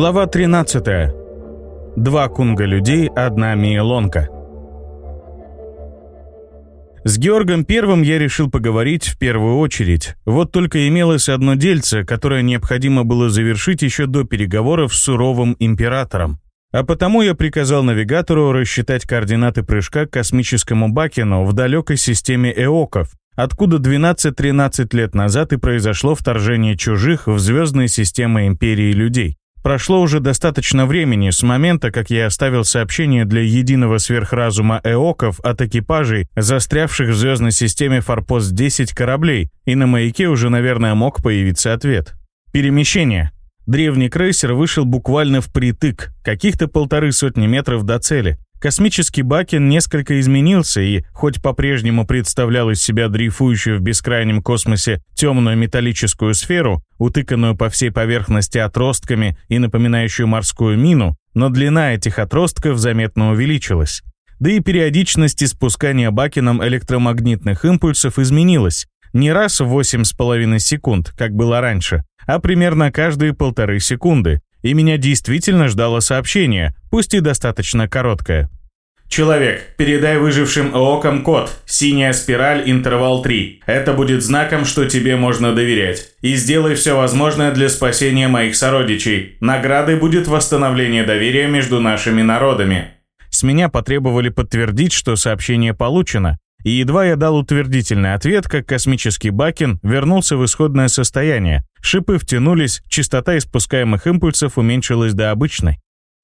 Глава 13. Два кунга людей, одна миелонка. С Георгом Первым я решил поговорить в первую очередь. Вот только имелось одно дельце, которое необходимо было завершить еще до переговоров с суровым императором. А потому я приказал навигатору рассчитать координаты прыжка к космическому Бакину в далекой системе Эоков, откуда 12-13 лет назад и произошло вторжение чужих в звездные системы Империи людей. Прошло уже достаточно времени с момента, как я оставил сообщение для единого сверхразума Эоков от экипажей, застрявших в звездной системе Форпост-10 кораблей, и на маяке уже, наверное, мог появиться ответ. Перемещение. Древний крейсер вышел буквально впритык, каких-то полторы сотни метров до цели. Космический Бакен несколько изменился и, хоть по-прежнему представлял из себя дрейфующую в бескрайнем космосе темную металлическую сферу, утыканную по всей поверхности отростками и напоминающую морскую мину, но длина этих отростков заметно увеличилась. Да и периодичность испускания Бакеном электромагнитных импульсов изменилась. Не раз в 8,5 секунд, как было раньше, а примерно каждые полторы секунды, и меня действительно ждало сообщение, пусть и достаточно короткое. Человек, передай выжившим ООКам код «Синяя спираль, интервал 3». Это будет знаком, что тебе можно доверять. И сделай все возможное для спасения моих сородичей. Наградой будет восстановление доверия между нашими народами. С меня потребовали подтвердить, что сообщение получено, и едва я дал утвердительный ответ, как космический Бакин вернулся в исходное состояние. Шипы втянулись, частота испускаемых импульсов уменьшилась до обычной.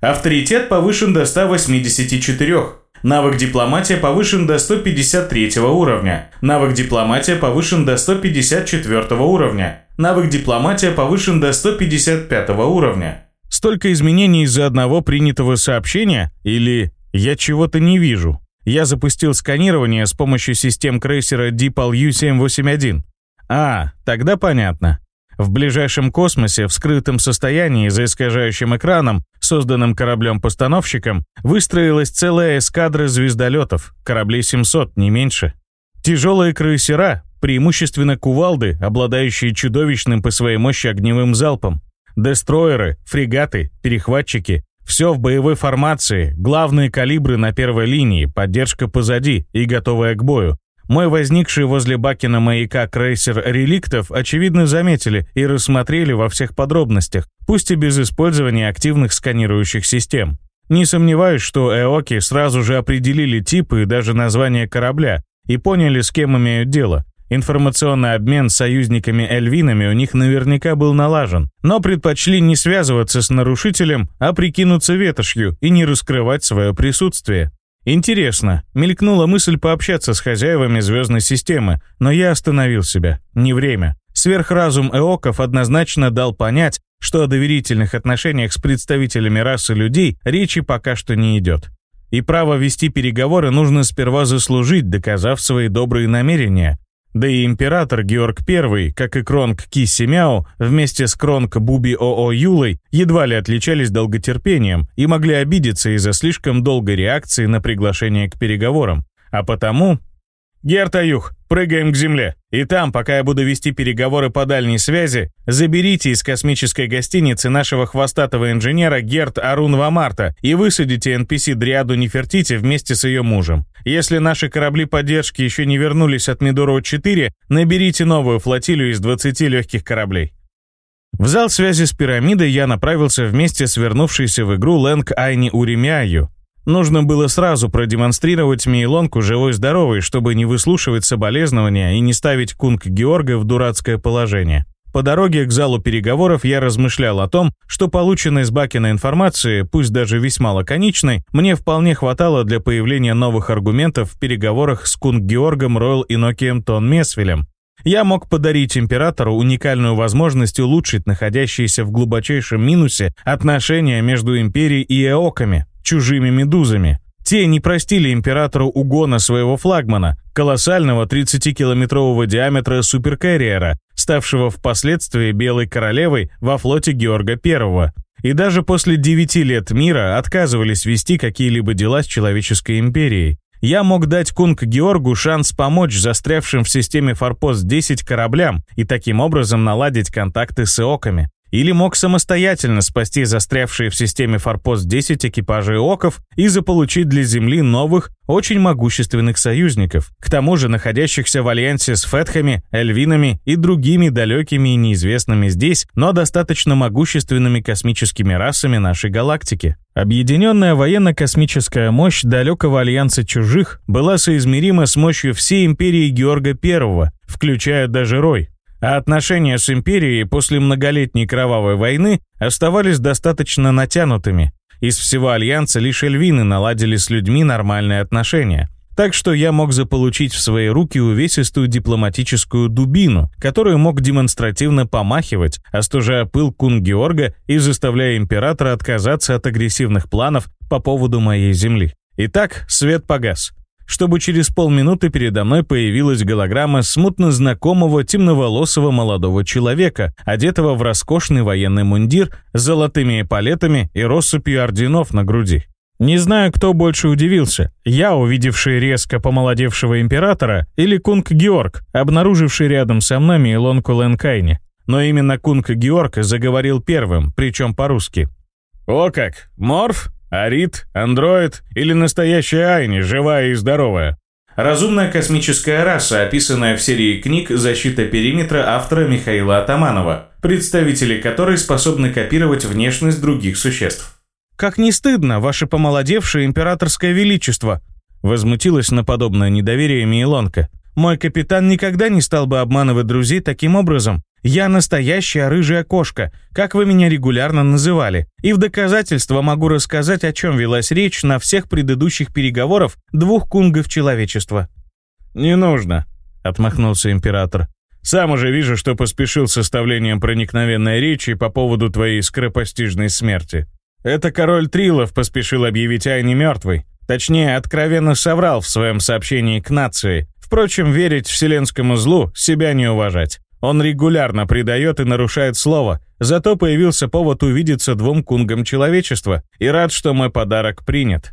Авторитет повышен до 184. Навык дипломатия повышен до 153 уровня. Навык дипломатия повышен до 154 уровня. Навык дипломатия повышен до 155 уровня. Столько изменений из-за одного принятого сообщения? Или я чего-то не вижу? Я запустил сканирование с помощью систем крейсера DeepL U-781. А, тогда понятно. В ближайшем космосе, в скрытом состоянии, за искажающим экраном, созданным кораблем-постановщиком, выстроилась целая эскадра звездолетов, кораблей 700, не меньше. Тяжелые крейсера, преимущественно кувалды, обладающие чудовищным по своей мощи огневым залпом. Дестроеры, фрегаты, перехватчики, все в боевой формации, главные калибры на первой линии, поддержка позади и готовая к бою. Мой возникший возле Бакина маяка крейсер реликтов очевидно заметили и рассмотрели во всех подробностях, пусть и без использования активных сканирующих систем. Не сомневаюсь, что Эоки сразу же определили типы и даже название корабля и поняли, с кем имеют дело. Информационный обмен с союзниками-эльвинами у них наверняка был налажен, но предпочли не связываться с нарушителем, а прикинуться ветошью и не раскрывать свое присутствие. Интересно, мелькнула мысль пообщаться с хозяевами звездной системы, но я остановил себя. Не время. Сверхразум Эоков однозначно дал понять, что о доверительных отношениях с представителями расы людей речи пока что не идет. И право вести переговоры нужно сперва заслужить, доказав свои добрые намерения, да и император Георг I, как и Кронг Ки Семяо, вместе с Кронг Буби ОО Юлой, едва ли отличались долготерпением и могли обидеться из-за слишком долгой реакции на приглашение к переговорам. А потому «Гертаюх, прыгаем к земле. И там, пока я буду вести переговоры по дальней связи, заберите из космической гостиницы нашего хвостатого инженера Герт Арун Вамарта и высадите NPC Дриаду Нефертити вместе с ее мужем. Если наши корабли поддержки еще не вернулись от Мидоро-4, наберите новую флотилию из 20 легких кораблей». В зал связи с пирамидой я направился вместе с вернувшейся в игру Лэнг Айни Уремяю, Нужно было сразу продемонстрировать Мейлонку живой-здоровой, чтобы не выслушивать соболезнования и не ставить Кунг Георга в дурацкое положение. По дороге к залу переговоров я размышлял о том, что полученной с Бакина информации, пусть даже весьма лаконичной, мне вполне хватало для появления новых аргументов в переговорах с Кунг Георгом Ройл Инокием Тон Месвелем. Я мог подарить императору уникальную возможность улучшить находящиеся в глубочайшем минусе отношения между империей и эоками, чужими медузами. Те не простили императору угона своего флагмана, колоссального 30-километрового диаметра суперкарьера, ставшего впоследствии Белой Королевой во флоте Георга I. И даже после девяти лет мира отказывались вести какие-либо дела с человеческой империей. Я мог дать Кунг Георгу шанс помочь застрявшим в системе Форпост-10 кораблям и таким образом наладить контакты с ИОКами. Или мог самостоятельно спасти застрявшие в системе Форпост 10 экипажей оков и заполучить для Земли новых, очень могущественных союзников, к тому же находящихся в альянсе с фетхами, эльвинами и другими далекими и неизвестными здесь, но достаточно могущественными космическими расами нашей галактики. Объединенная военно-космическая мощь далекого альянса чужих была соизмерима с мощью всей империи Георга I, включая даже Рой, а отношения с империей после многолетней кровавой войны оставались достаточно натянутыми. Из всего альянса лишь эльвины наладили с людьми нормальные отношения. Так что я мог заполучить в свои руки увесистую дипломатическую дубину, которую мог демонстративно помахивать, остужая пыл кун Георга и заставляя императора отказаться от агрессивных планов по поводу моей земли. Итак, свет погас чтобы через полминуты передо мной появилась голограмма смутно знакомого темноволосого молодого человека, одетого в роскошный военный мундир с золотыми эполетами и россыпью орденов на груди. Не знаю, кто больше удивился, я, увидевший резко помолодевшего императора, или Кунг Георг, обнаруживший рядом со мной Илонку Ленкайне. Но именно Кунг Георг заговорил первым, причем по-русски. «О как! Морф? Арит, андроид или настоящая Айни, живая и здоровая? Разумная космическая раса, описанная в серии книг «Защита периметра» автора Михаила Атаманова, представители которой способны копировать внешность других существ. «Как не стыдно, ваше помолодевшее императорское величество!» Возмутилась на подобное недоверие Мейлонка. «Мой капитан никогда не стал бы обманывать друзей таким образом. Я настоящая рыжая кошка, как вы меня регулярно называли. И в доказательство могу рассказать, о чем велась речь на всех предыдущих переговорах двух кунгов человечества». «Не нужно», — отмахнулся император. «Сам уже вижу, что поспешил с составлением проникновенной речи по поводу твоей скоропостижной смерти. Это король Трилов поспешил объявить Айни мертвой. Точнее, откровенно соврал в своем сообщении к нации. Впрочем, верить вселенскому злу — себя не уважать. Он регулярно предает и нарушает слово, зато появился повод увидеться двум кунгам человечества, и рад, что мой подарок принят.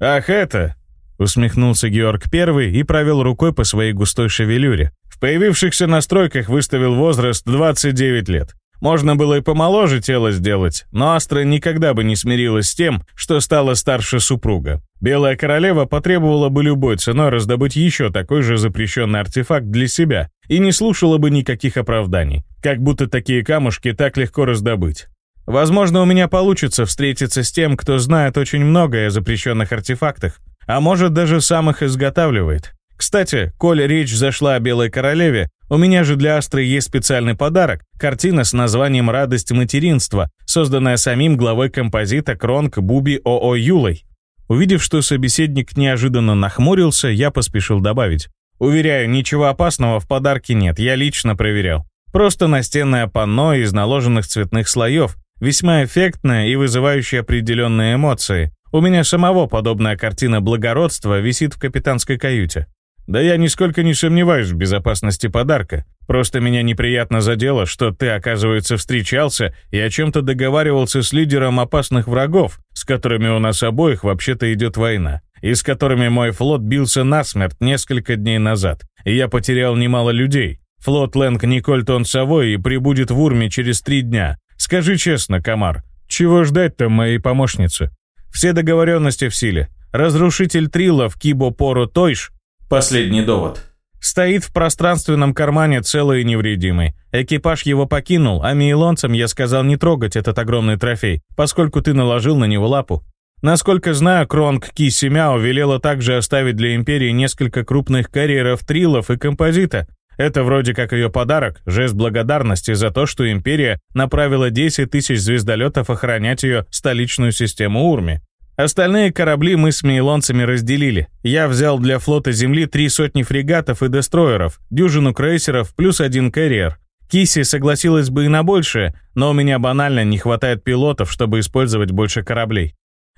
«Ах это!» — усмехнулся Георг Первый и провел рукой по своей густой шевелюре. В появившихся настройках выставил возраст 29 лет. Можно было и помоложе тело сделать, но Астра никогда бы не смирилась с тем, что стала старше супруга. Белая королева потребовала бы любой ценой раздобыть еще такой же запрещенный артефакт для себя и не слушала бы никаких оправданий. Как будто такие камушки так легко раздобыть. Возможно, у меня получится встретиться с тем, кто знает очень многое о запрещенных артефактах, а может даже сам их изготавливает. Кстати, коль речь зашла о Белой Королеве, у меня же для Астры есть специальный подарок – картина с названием «Радость материнства», созданная самим главой композита Кронг Буби ОО Юлой. Увидев, что собеседник неожиданно нахмурился, я поспешил добавить. Уверяю, ничего опасного в подарке нет, я лично проверял. Просто настенное панно из наложенных цветных слоев, весьма эффектное и вызывающее определенные эмоции. У меня самого подобная картина благородства висит в капитанской каюте. Да я нисколько не сомневаюсь в безопасности подарка. Просто меня неприятно задело, что ты, оказывается, встречался и о чем-то договаривался с лидером опасных врагов, с которыми у нас обоих вообще-то идет война, и с которыми мой флот бился насмерть несколько дней назад, и я потерял немало людей. Флот Лэнг Никольтон Савой и прибудет в Урме через три дня. Скажи честно, Камар, чего ждать-то моей помощнице? Все договоренности в силе. Разрушитель Трилов Кибо Поро Тойш Последний довод. Стоит в пространственном кармане целый и невредимый. Экипаж его покинул, а мейлонцам я сказал не трогать этот огромный трофей, поскольку ты наложил на него лапу. Насколько знаю, Кронг Ки Семяо велела также оставить для Империи несколько крупных карьеров трилов и композита. Это вроде как ее подарок, жест благодарности за то, что Империя направила 10 тысяч звездолетов охранять ее столичную систему Урми. Остальные корабли мы с мейлонцами разделили. Я взял для флота Земли три сотни фрегатов и дестройеров, дюжину крейсеров плюс один карьер. Киси согласилась бы и на большее, но у меня банально не хватает пилотов, чтобы использовать больше кораблей.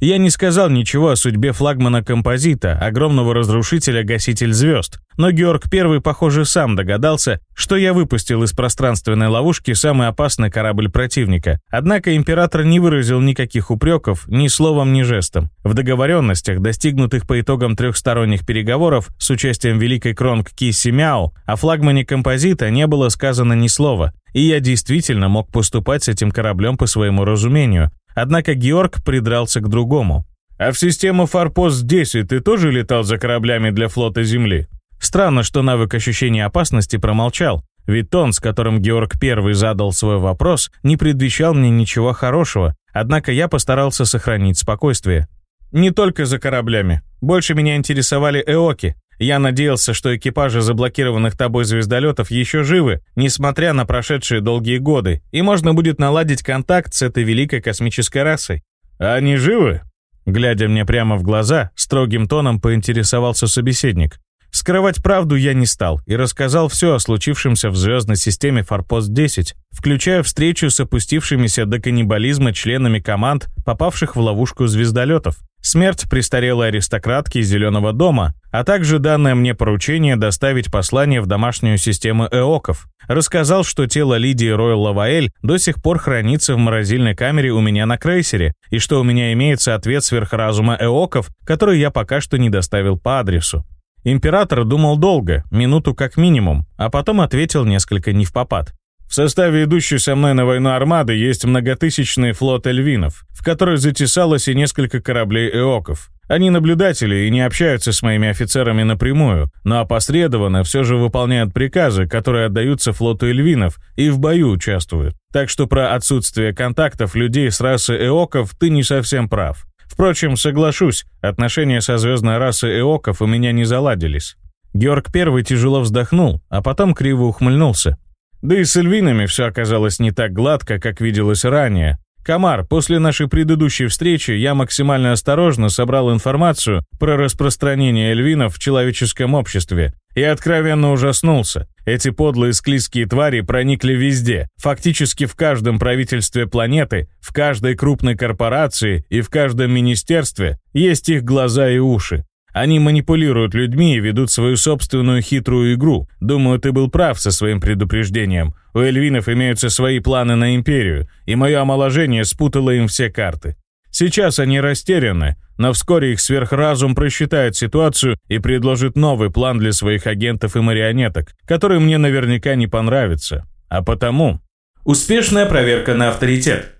Я не сказал ничего о судьбе флагмана композита, огромного разрушителя «Гаситель звезд», но Георг I, похоже, сам догадался, что я выпустил из пространственной ловушки самый опасный корабль противника. Однако император не выразил никаких упреков ни словом, ни жестом. В договоренностях, достигнутых по итогам трехсторонних переговоров с участием Великой Кронг Кисси Мяо, о флагмане композита не было сказано ни слова, и я действительно мог поступать с этим кораблем по своему разумению, Однако Георг придрался к другому. «А в систему Форпост-10 ты тоже летал за кораблями для флота Земли?» Странно, что навык ощущения опасности промолчал, ведь тон, с которым Георг первый задал свой вопрос, не предвещал мне ничего хорошего, однако я постарался сохранить спокойствие. «Не только за кораблями. Больше меня интересовали эоки. Я надеялся, что экипажи заблокированных тобой звездолетов еще живы, несмотря на прошедшие долгие годы, и можно будет наладить контакт с этой великой космической расой. А они живы? Глядя мне прямо в глаза, строгим тоном поинтересовался собеседник. Скрывать правду я не стал и рассказал все о случившемся в звездной системе Форпост-10, включая встречу с опустившимися до каннибализма членами команд, попавших в ловушку звездолетов, смерть престарелой аристократки Зеленого дома, а также данное мне поручение доставить послание в домашнюю систему ЭОКов. Рассказал, что тело Лидии Ройл Лаваэль до сих пор хранится в морозильной камере у меня на крейсере, и что у меня имеется ответ сверхразума ЭОКов, который я пока что не доставил по адресу. Император думал долго, минуту как минимум, а потом ответил несколько не в попад. В составе идущей со мной на войну армады есть многотысячный флот эльвинов, в который затесалось и несколько кораблей эоков. Они наблюдатели и не общаются с моими офицерами напрямую, но опосредованно все же выполняют приказы, которые отдаются флоту эльвинов и в бою участвуют. Так что про отсутствие контактов людей с расы эоков ты не совсем прав. Впрочем, соглашусь, отношения со звездной расой эоков у меня не заладились. Георг Первый тяжело вздохнул, а потом криво ухмыльнулся. Да и с эльвинами все оказалось не так гладко, как виделось ранее. Камар, после нашей предыдущей встречи я максимально осторожно собрал информацию про распространение эльвинов в человеческом обществе и откровенно ужаснулся. Эти подлые склизкие твари проникли везде, фактически в каждом правительстве планеты, в каждой крупной корпорации и в каждом министерстве есть их глаза и уши. Они манипулируют людьми и ведут свою собственную хитрую игру. Думаю, ты был прав со своим предупреждением. У эльвинов имеются свои планы на империю, и мое омоложение спутало им все карты. Сейчас они растеряны, но вскоре их сверхразум просчитает ситуацию и предложит новый план для своих агентов и марионеток, который мне наверняка не понравится. А потому... Успешная проверка на авторитет.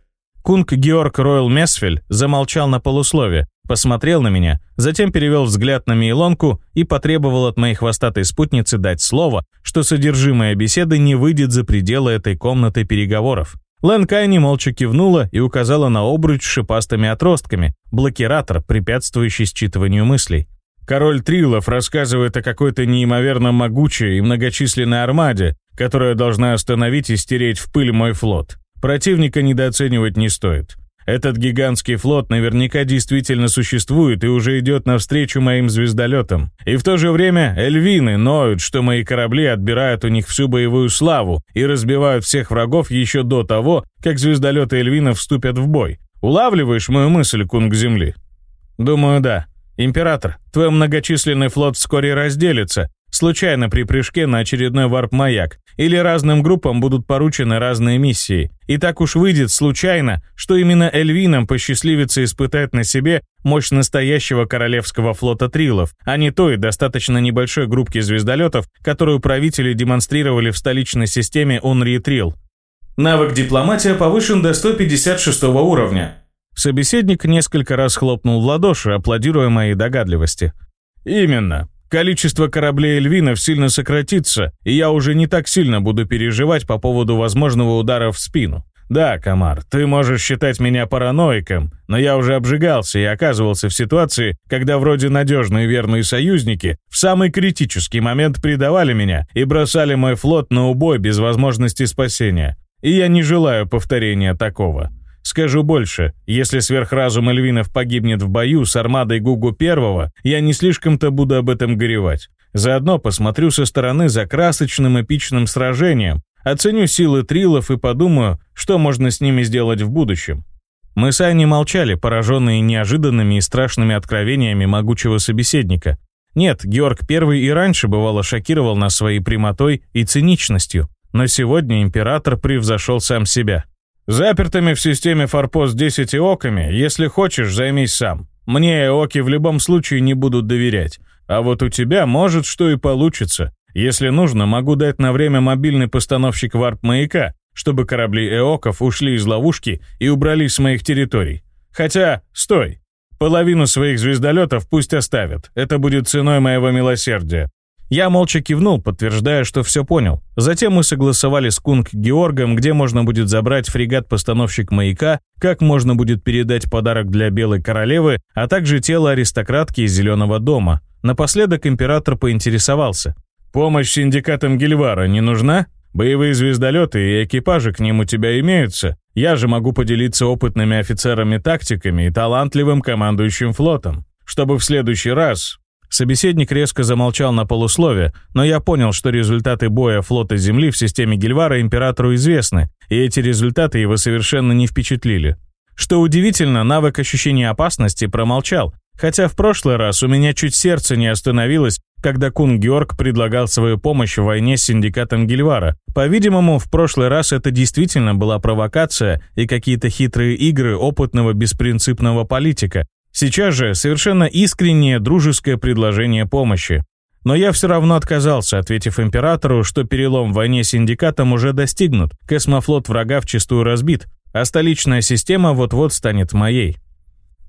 Кунг Георг Ройл Месфель замолчал на полуслове, посмотрел на меня, затем перевел взгляд на Мейлонку и потребовал от моей хвостатой спутницы дать слово, что содержимое беседы не выйдет за пределы этой комнаты переговоров. Лэн Кайни молча кивнула и указала на обруч с шипастыми отростками, блокиратор, препятствующий считыванию мыслей. Король Трилов рассказывает о какой-то неимоверно могучей и многочисленной армаде, которая должна остановить и стереть в пыль мой флот. Противника недооценивать не стоит. Этот гигантский флот наверняка действительно существует и уже идет навстречу моим звездолетам. И в то же время эльвины ноют, что мои корабли отбирают у них всю боевую славу и разбивают всех врагов еще до того, как звездолеты эльвинов вступят в бой. Улавливаешь мою мысль, кунг Земли? Думаю, да. Император, твой многочисленный флот вскоре разделится, случайно при прыжке на очередной варп-маяк, или разным группам будут поручены разные миссии. И так уж выйдет случайно, что именно Эльвинам посчастливится испытать на себе мощь настоящего королевского флота Трилов, а не той достаточно небольшой группки звездолетов, которую правители демонстрировали в столичной системе Унри Трил. Навык дипломатия повышен до 156 уровня. Собеседник несколько раз хлопнул в ладоши, аплодируя моей догадливости. «Именно. Количество кораблей Эльвинов сильно сократится, и я уже не так сильно буду переживать по поводу возможного удара в спину. Да, Камар, ты можешь считать меня параноиком, но я уже обжигался и оказывался в ситуации, когда вроде надежные верные союзники в самый критический момент предавали меня и бросали мой флот на убой без возможности спасения. И я не желаю повторения такого. Скажу больше, если сверхразум Эльвинов погибнет в бою с армадой Гугу Первого, я не слишком-то буду об этом горевать. Заодно посмотрю со стороны за красочным эпичным сражением, оценю силы трилов и подумаю, что можно с ними сделать в будущем. Мы с Айни молчали, пораженные неожиданными и страшными откровениями могучего собеседника. Нет, Георг I и раньше бывало шокировал нас своей прямотой и циничностью, но сегодня император превзошел сам себя. «Запертыми в системе Форпост 10 оками, если хочешь, займись сам. Мне оки в любом случае не будут доверять. А вот у тебя может что и получится. Если нужно, могу дать на время мобильный постановщик варп-маяка, чтобы корабли эоков ушли из ловушки и убрались с моих территорий. Хотя, стой. Половину своих звездолетов пусть оставят. Это будет ценой моего милосердия. Я молча кивнул, подтверждая, что все понял. Затем мы согласовали с Кунг Георгом, где можно будет забрать фрегат-постановщик маяка, как можно будет передать подарок для Белой Королевы, а также тело аристократки из Зеленого дома. Напоследок император поинтересовался. «Помощь синдикатам Гильвара не нужна? Боевые звездолеты и экипажи к ним у тебя имеются. Я же могу поделиться опытными офицерами-тактиками и талантливым командующим флотом, чтобы в следующий раз Собеседник резко замолчал на полуслове, но я понял, что результаты боя флота Земли в системе Гильвара императору известны, и эти результаты его совершенно не впечатлили. Что удивительно, навык ощущения опасности промолчал, хотя в прошлый раз у меня чуть сердце не остановилось, когда Кун Георг предлагал свою помощь в войне с синдикатом Гильвара. По-видимому, в прошлый раз это действительно была провокация и какие-то хитрые игры опытного беспринципного политика, Сейчас же совершенно искреннее дружеское предложение помощи. Но я все равно отказался, ответив императору, что перелом в войне с синдикатом уже достигнут, космофлот врага вчистую разбит, а столичная система вот-вот станет моей.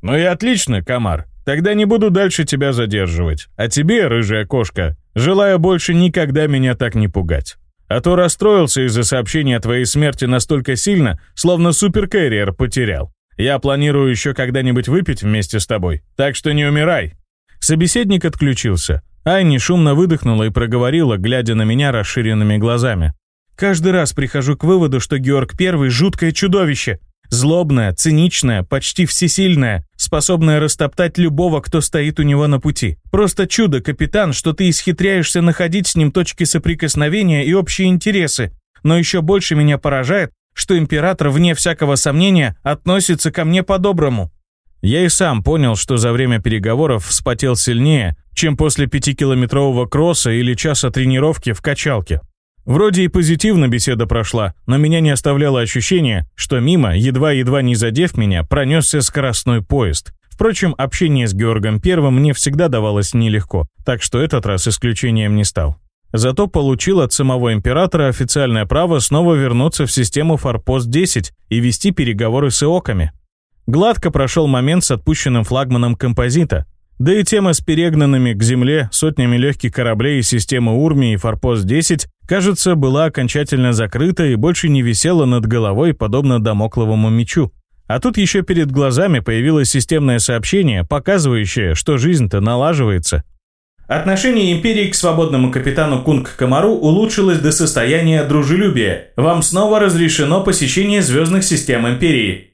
«Ну и отлично, Камар. Тогда не буду дальше тебя задерживать. А тебе, рыжая кошка, желаю больше никогда меня так не пугать. А то расстроился из-за сообщения о твоей смерти настолько сильно, словно суперкэрриер потерял. Я планирую еще когда-нибудь выпить вместе с тобой, так что не умирай». Собеседник отключился. Айни шумно выдохнула и проговорила, глядя на меня расширенными глазами. «Каждый раз прихожу к выводу, что Георг Первый — жуткое чудовище. Злобное, циничное, почти всесильное, способное растоптать любого, кто стоит у него на пути. Просто чудо, капитан, что ты исхитряешься находить с ним точки соприкосновения и общие интересы. Но еще больше меня поражает, что император, вне всякого сомнения, относится ко мне по-доброму. Я и сам понял, что за время переговоров вспотел сильнее, чем после пятикилометрового кросса или часа тренировки в качалке. Вроде и позитивно беседа прошла, но меня не оставляло ощущение, что мимо, едва-едва не задев меня, пронесся скоростной поезд. Впрочем, общение с Георгом Первым мне всегда давалось нелегко, так что этот раз исключением не стал. Зато получил от самого императора официальное право снова вернуться в систему Форпост-10 и вести переговоры с ИОКами. Гладко прошел момент с отпущенным флагманом композита. Да и тема с перегнанными к земле сотнями легких кораблей из системы Урми и Форпост-10, кажется, была окончательно закрыта и больше не висела над головой, подобно домокловому мечу. А тут еще перед глазами появилось системное сообщение, показывающее, что жизнь-то налаживается. Отношение империи к свободному капитану Кунг Камару улучшилось до состояния дружелюбия. Вам снова разрешено посещение звездных систем империи.